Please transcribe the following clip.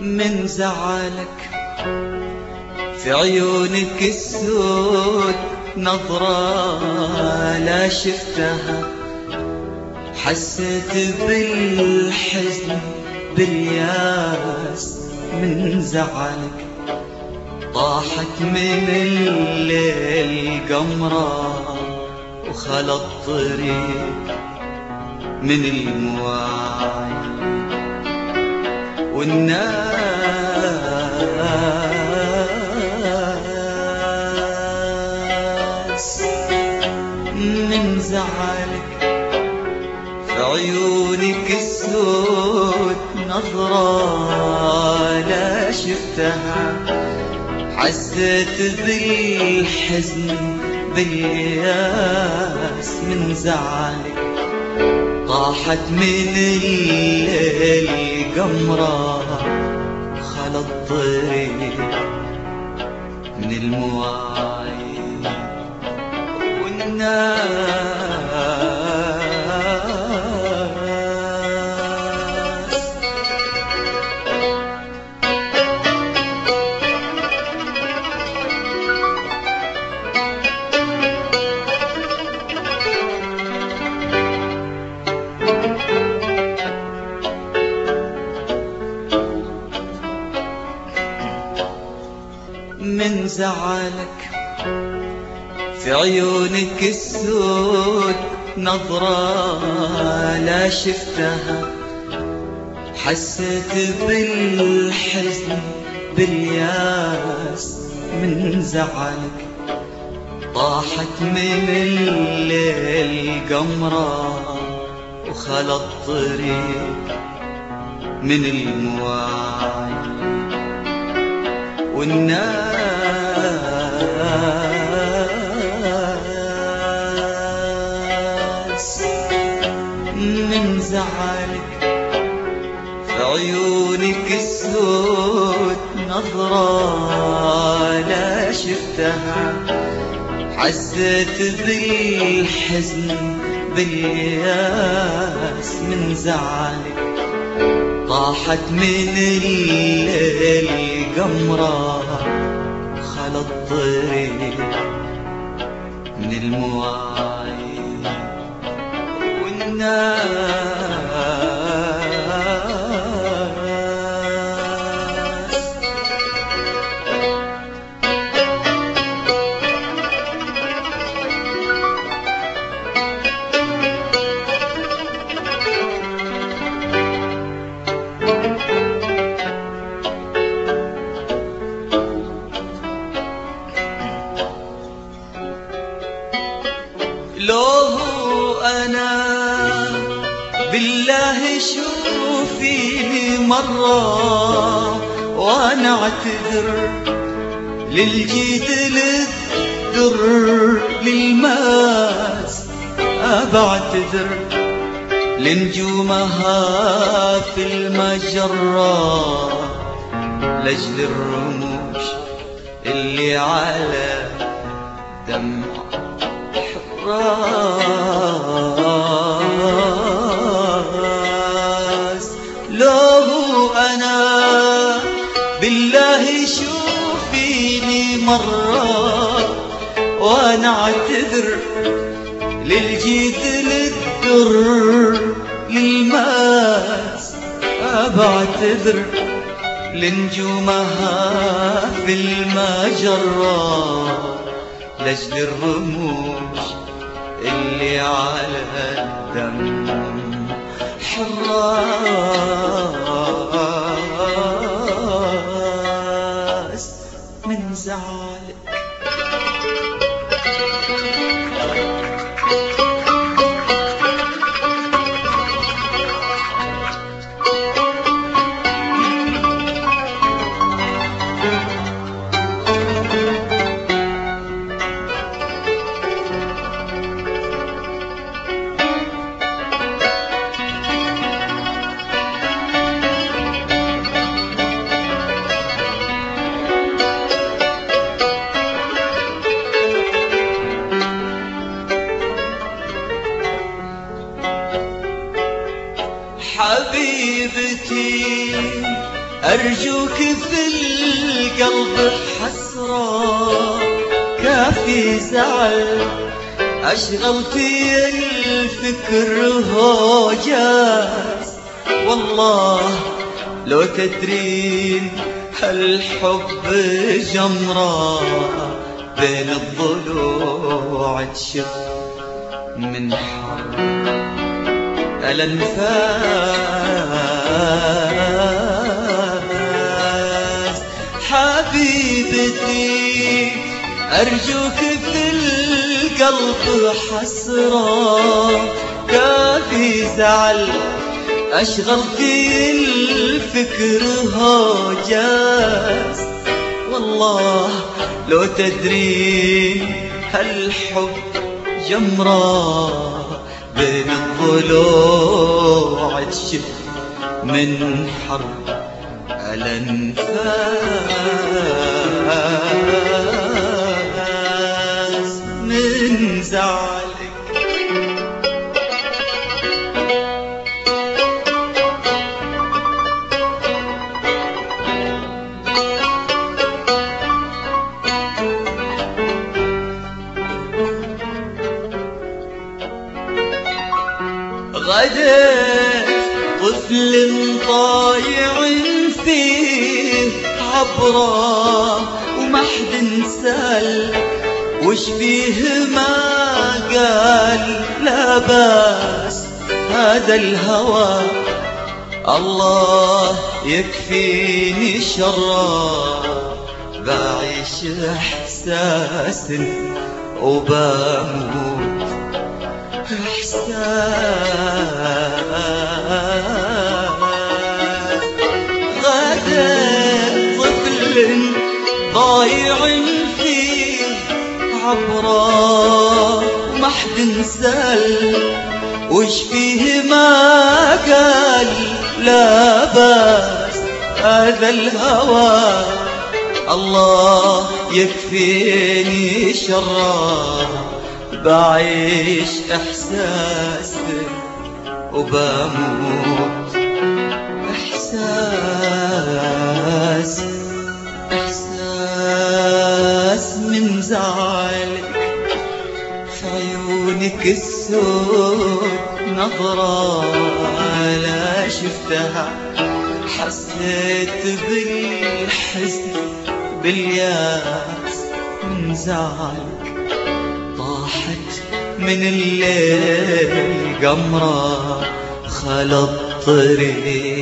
من زعلك. في عيونك السود نظرة لا شفتها. حسيت بالحزن بالياس من زعلك. طاحت من الليل قمرة وخلط طريق من المواعي والناس من زعلك في عيونك السود نظرة لا شفتها. حسيت بالحزن بالياس من زعلك طاحت من الليل قمرة خلط طريق من المواعي والناس من زعلك. في عيونك السود نظرة لا شفتها. حسيت بالحزن بالياس من زعلك. طاحت من الليل قمرة وخلط طريق من المواعي والناس من زعلك في عيونك السود نظرة لا شفتها. بالحزن بالياس من زعلك. طاحت من الليل قمرة خلط طريق من المواعي والناس. لو أنا بالله شوفيني مرة وأنا أعتذر للجيد للدر للماس أبعتذر لنجومها في المجرة لأجل الرموش اللي على دمع راس لو أنا بالله شوفيني مرة وأنا أعتذر للجيد للدر للماس. أبعتذر لنجومها في المجرة لأجل الرموش اللي على الدم. حراس حبيبتي أرجوك في القلب حسرة كافي زعل. أشغل في الفكر هوجاس والله لو تدرين هالحب جمرة بين الضلوع تشف من حرب. الأنفاس حبيبتي أرجوك في القلب حسرة كافي زعل أشغل في الفكر هوجاز والله لو تدرين هالحب جمرة بين الضلوع تشف من حر الأنفاس. من زعلك طفل طايع فيه عبره وما حد سال وش فيه ما قال؟ لا بأس هذا الهوى. الله يكفيني شره بعيش إحساس وبموت. إحساس. ضايع فيه عبره ما حد سأل وش فيه ما قال؟ لا بأس هذا الهوى. الله يكفيني شره بعيش إحساس وبموت. عيونك السود نظرة لا شفتها. حسيت بالحزن باليأس من زعلك طاحت من الليل قمرة خلط طريق